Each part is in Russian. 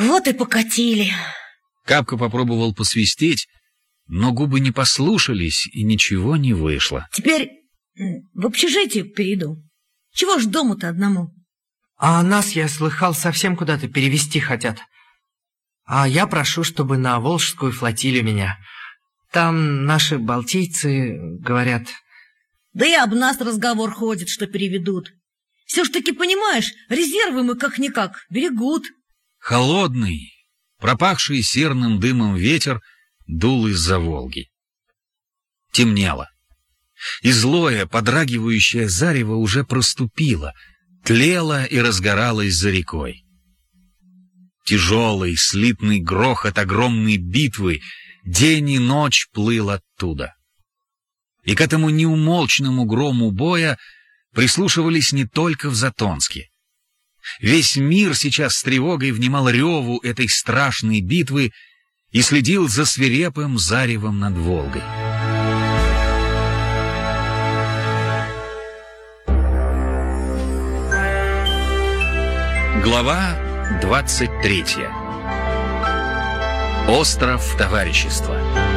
Вот и покатили. Капка попробовал посвистеть, но губы не послушались, и ничего не вышло. Теперь в общежитие перейду. Чего ж дому-то одному? А нас, я слыхал, совсем куда-то перевести хотят. А я прошу, чтобы на Волжскую флотилию меня. Там наши балтийцы говорят... Да и об нас разговор ходит, что переведут. Все ж таки, понимаешь, резервы мы как-никак берегут. Холодный, пропахший серным дымом ветер дул из-за Волги. Темнело. И злое, подрагивающее зарево уже проступило, тлело и разгоралось за рекой. Тяжелый, слитный грохот огромной битвы день и ночь плыл оттуда. И к этому неумолчному грому боя прислушивались не только в Затонске. Весь мир сейчас с тревогой внимал реву этой страшной битвы и следил за свирепым заревом над Волгой. Глава 23 Остров товарищества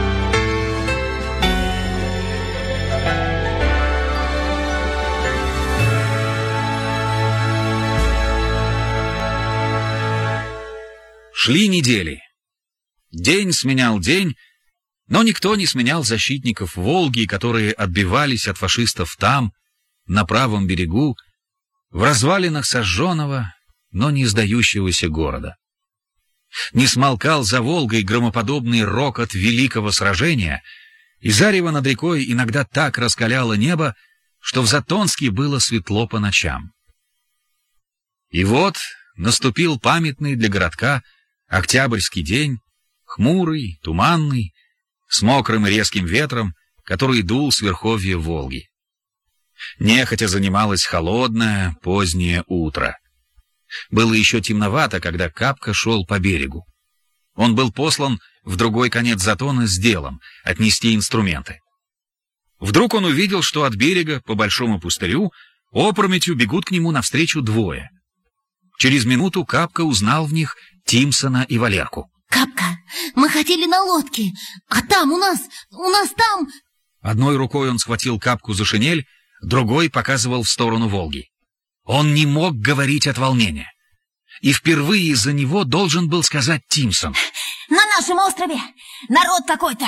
Шли недели. День сменял день, но никто не сменял защитников Волги, которые отбивались от фашистов там, на правом берегу, в развалинах сожженного, но не сдающегося города. Не смолкал за Волгой громоподобный рокот великого сражения, и зарево над рекой иногда так раскаляло небо, что в Затонске было светло по ночам. И вот наступил памятный для городка Октябрьский день, хмурый, туманный, с мокрым и резким ветром, который дул с верховья Волги. Нехотя занималось холодное, позднее утро. Было еще темновато, когда Капка шел по берегу. Он был послан в другой конец затона с делом — отнести инструменты. Вдруг он увидел, что от берега по большому пустырю опрометью бегут к нему навстречу двое. Через минуту Капка узнал в них Тимсона и Валерку. Капка, мы хотели на лодке, а там у нас, у нас там... Одной рукой он схватил Капку за шинель, другой показывал в сторону Волги. Он не мог говорить от волнения. И впервые из-за него должен был сказать Тимсон. На нашем острове народ какой-то.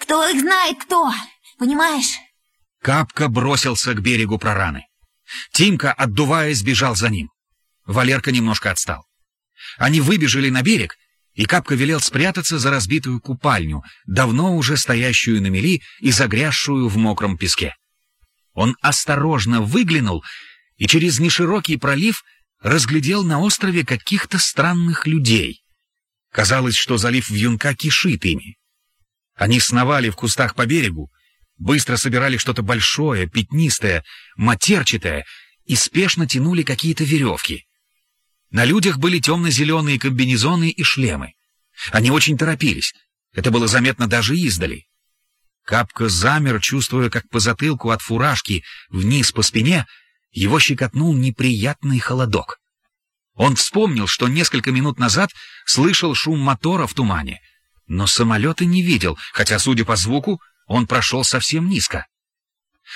Кто их знает, кто. Понимаешь? Капка бросился к берегу прораны. Тимка, отдуваясь, бежал за ним. Валерка немножко отстал. Они выбежали на берег, и Капка велел спрятаться за разбитую купальню, давно уже стоящую на мели и загрязшую в мокром песке. Он осторожно выглянул и через неширокий пролив разглядел на острове каких-то странных людей. Казалось, что залив вьюнка кишит ими. Они сновали в кустах по берегу, быстро собирали что-то большое, пятнистое, матерчатое и спешно тянули какие-то веревки. На людях были темно-зеленые комбинезоны и шлемы. Они очень торопились. Это было заметно даже издали. Капка замер, чувствуя, как по затылку от фуражки вниз по спине его щекотнул неприятный холодок. Он вспомнил, что несколько минут назад слышал шум мотора в тумане, но самолета не видел, хотя, судя по звуку, он прошел совсем низко.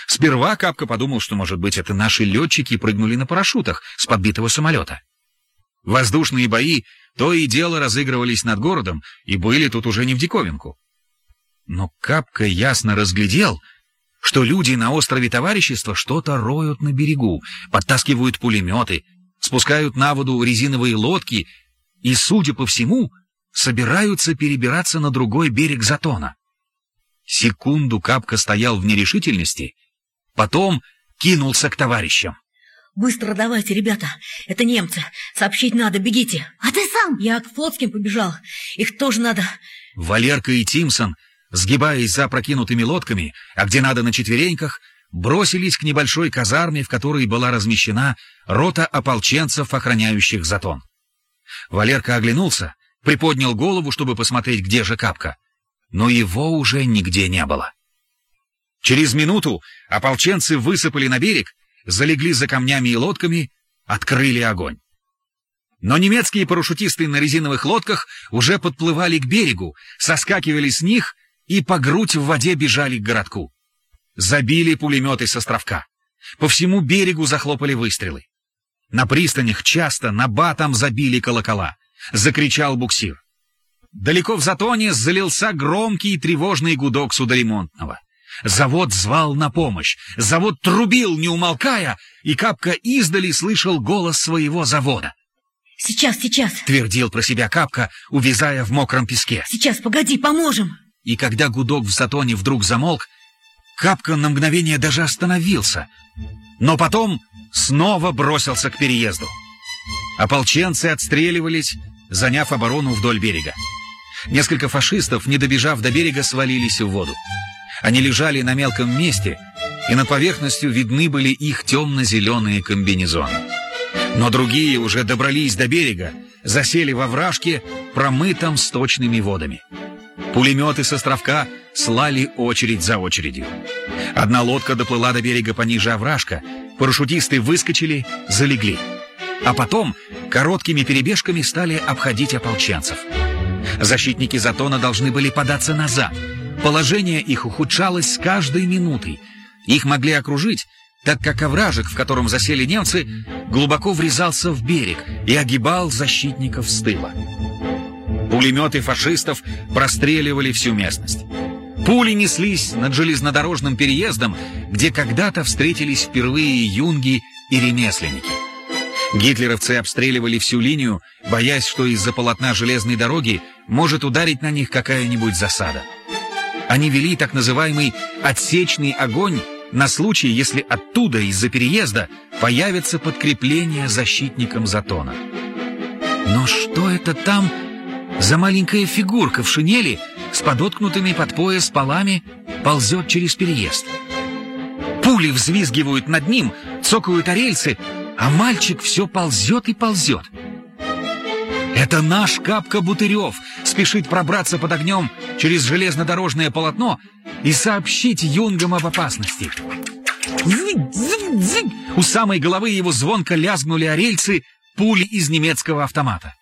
Сперва Капка подумал, что, может быть, это наши летчики прыгнули на парашютах с подбитого самолета. Воздушные бои то и дело разыгрывались над городом и были тут уже не в диковинку. Но Капка ясно разглядел, что люди на острове Товарищества что-то роют на берегу, подтаскивают пулеметы, спускают на воду резиновые лодки и, судя по всему, собираются перебираться на другой берег Затона. Секунду Капка стоял в нерешительности, потом кинулся к товарищам. Быстро давайте, ребята. Это немцы. Сообщить надо, бегите. А ты сам? Я к флотским побежал. Их тоже надо. Валерка и Тимсон, сгибаясь за прокинутыми лодками, а где надо на четвереньках, бросились к небольшой казарме, в которой была размещена рота ополченцев, охраняющих затон. Валерка оглянулся, приподнял голову, чтобы посмотреть, где же капка. Но его уже нигде не было. Через минуту ополченцы высыпали на берег залегли за камнями и лодками, открыли огонь. Но немецкие парашютисты на резиновых лодках уже подплывали к берегу, соскакивали с них и по грудь в воде бежали к городку. Забили пулеметы с островка. По всему берегу захлопали выстрелы. На пристанях часто на батом забили колокола. Закричал буксир. Далеко в затоне залился громкий и тревожный гудок судоремонтного. Завод звал на помощь, завод трубил, не умолкая, и Капка издали слышал голос своего завода. Сейчас, сейчас. Твердил про себя Капка, увязая в мокром песке. Сейчас, погоди, поможем. И когда гудок в затоне вдруг замолк, Капка на мгновение даже остановился, но потом снова бросился к переезду. Ополченцы отстреливались, заняв оборону вдоль берега. Несколько фашистов, не добежав до берега, свалились в воду. Они лежали на мелком месте, и над поверхностью видны были их темно-зеленые комбинезоны. Но другие уже добрались до берега, засели во вражке, промытом сточными водами. Пулеметы с островка слали очередь за очередью. Одна лодка доплыла до берега пониже овражка, парашютисты выскочили, залегли. А потом короткими перебежками стали обходить ополченцев. Защитники Затона должны были податься назад. Положение их ухудшалось с каждой минутой. Их могли окружить, так как овражек, в котором засели немцы, глубоко врезался в берег и огибал защитников с тыла. Пулеметы фашистов простреливали всю местность. Пули неслись над железнодорожным переездом, где когда-то встретились впервые юнги и ремесленники. Гитлеровцы обстреливали всю линию, боясь, что из-за полотна железной дороги может ударить на них какая-нибудь засада. Они вели так называемый «отсечный огонь» на случай, если оттуда, из-за переезда, появится подкрепление защитникам Затона. Но что это там за маленькая фигурка в шинели с подоткнутыми под пояс полами ползет через переезд? Пули взвизгивают над ним, цокают о рельсы, а мальчик все ползет и ползет. Это наш Капка Бутырев спешит пробраться под огнем через железнодорожное полотно и сообщить юнгам об опасности. У самой головы его звонко лязгнули о рельсы пули из немецкого автомата.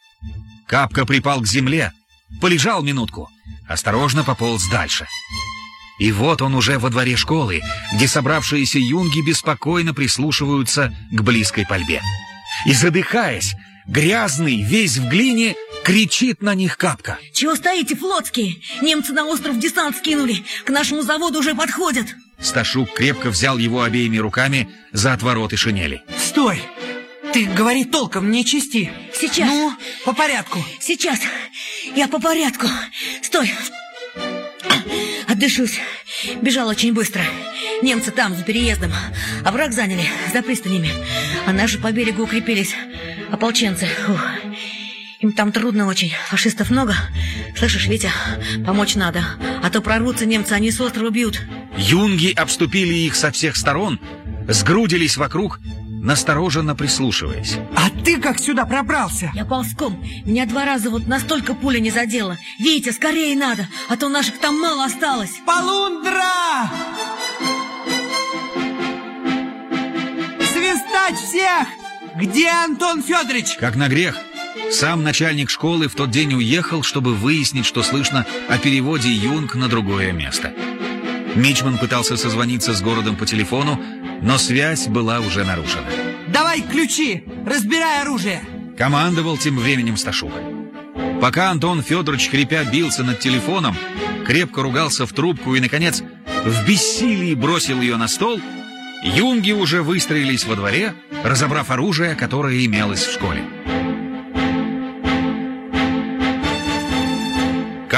Капка припал к земле, полежал минутку, осторожно пополз дальше. И вот он уже во дворе школы, где собравшиеся юнги беспокойно прислушиваются к близкой пальбе. И задыхаясь, грязный, весь в глине, кричит на них Капка. Чего стоите, флотские? Немцы на остров десант скинули. К нашему заводу уже подходят. Сташук крепко взял его обеими руками за отвороты шинели. Стой! Ты говори толком, не чисти. Сейчас. Ну, по порядку. Сейчас. Я по порядку. Стой. Отдышусь. Бежал очень быстро. Немцы там, за переездом. А враг заняли, за пристанями. А наши по берегу укрепились. Ополченцы. Фух. Им там трудно очень. Фашистов много. Слышишь, Витя, помочь надо. А то прорвутся немцы, они с острова бьют. Юнги обступили их со всех сторон, сгрудились вокруг, настороженно прислушиваясь. А ты как сюда пробрался? Я ползком. Меня два раза вот настолько пуля не задела. Витя, скорее надо, а то наших там мало осталось. Полундра! Свистать всех! Где Антон Федорович? Как на грех, сам начальник школы в тот день уехал, чтобы выяснить, что слышно о переводе Юнг на другое место. Мичман пытался созвониться с городом по телефону, но связь была уже нарушена. Давай ключи! Разбирай оружие! Командовал тем временем Сташук. Пока Антон Федорович, хрипя, бился над телефоном, крепко ругался в трубку и, наконец, в бессилии бросил ее на стол, юнги уже выстроились во дворе, разобрав оружие, которое имелось в школе.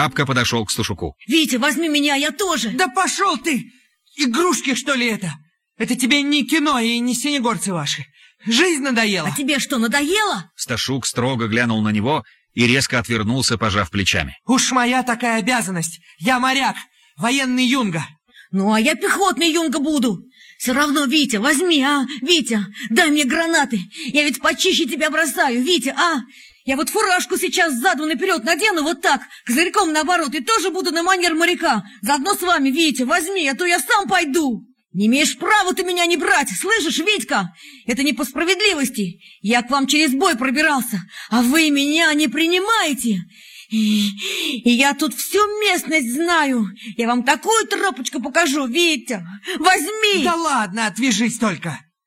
Капка подошел к Сташуку. Витя, возьми меня, я тоже. Да пошел ты! Игрушки, что ли, это? Это тебе не кино и не синегорцы ваши. Жизнь надоела. А тебе что, надоело? Сташук строго глянул на него и резко отвернулся, пожав плечами. Уж моя такая обязанность. Я моряк, военный юнга. Ну, а я пехотный юнга буду. Все равно, Витя, возьми, а? Витя, дай мне гранаты. Я ведь почище тебя бросаю, Витя, а? Я вот фуражку сейчас задом наперед надену вот так, козырьком наоборот, и тоже буду на манер моряка. Заодно с вами, Витя, возьми, а то я сам пойду. Не имеешь права ты меня не брать, слышишь, Витька? Это не по справедливости. Я к вам через бой пробирался, а вы меня не принимаете. И, и я тут всю местность знаю. Я вам такую тропочку покажу, Витя. Возьми! Да ладно, отвяжись только.